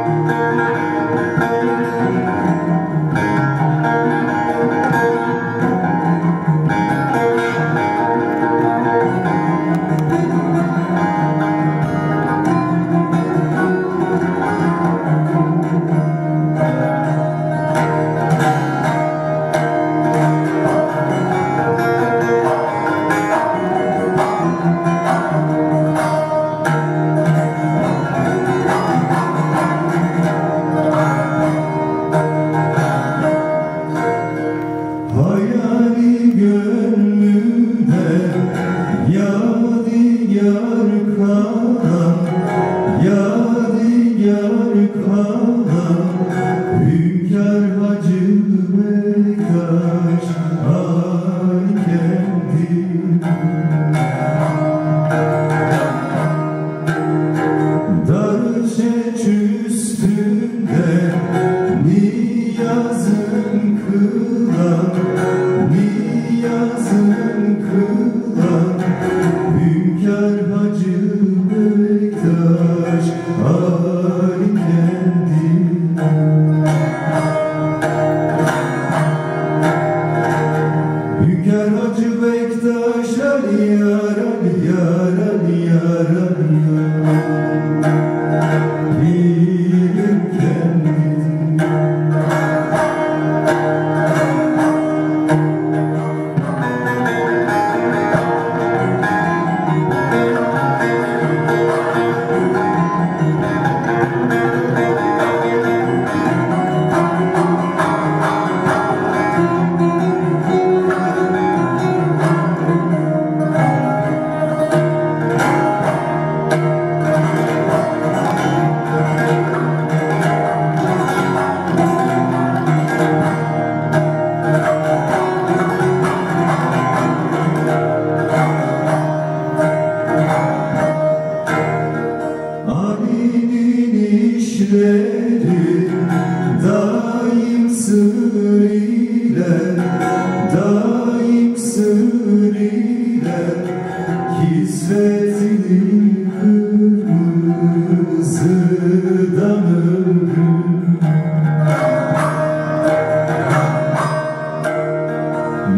Música Hacı Bektaş el yaran yaran yaran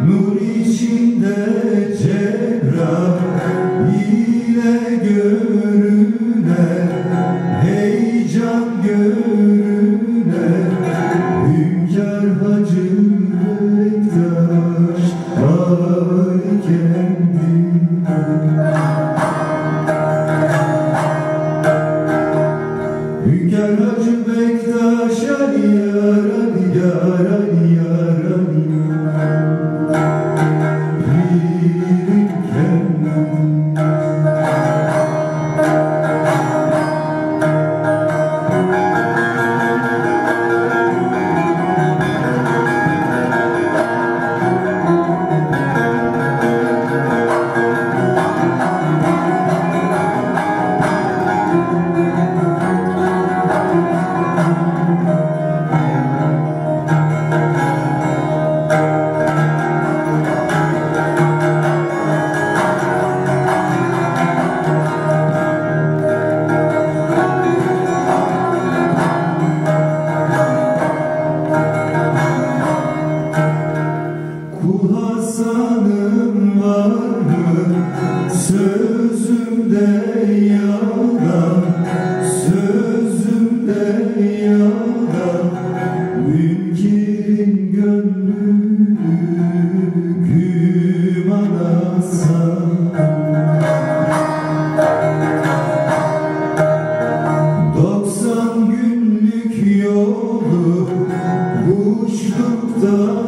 Nur içinde Cebrail ile görünen Heyecan görünen Doksan günlük yolu boşlukta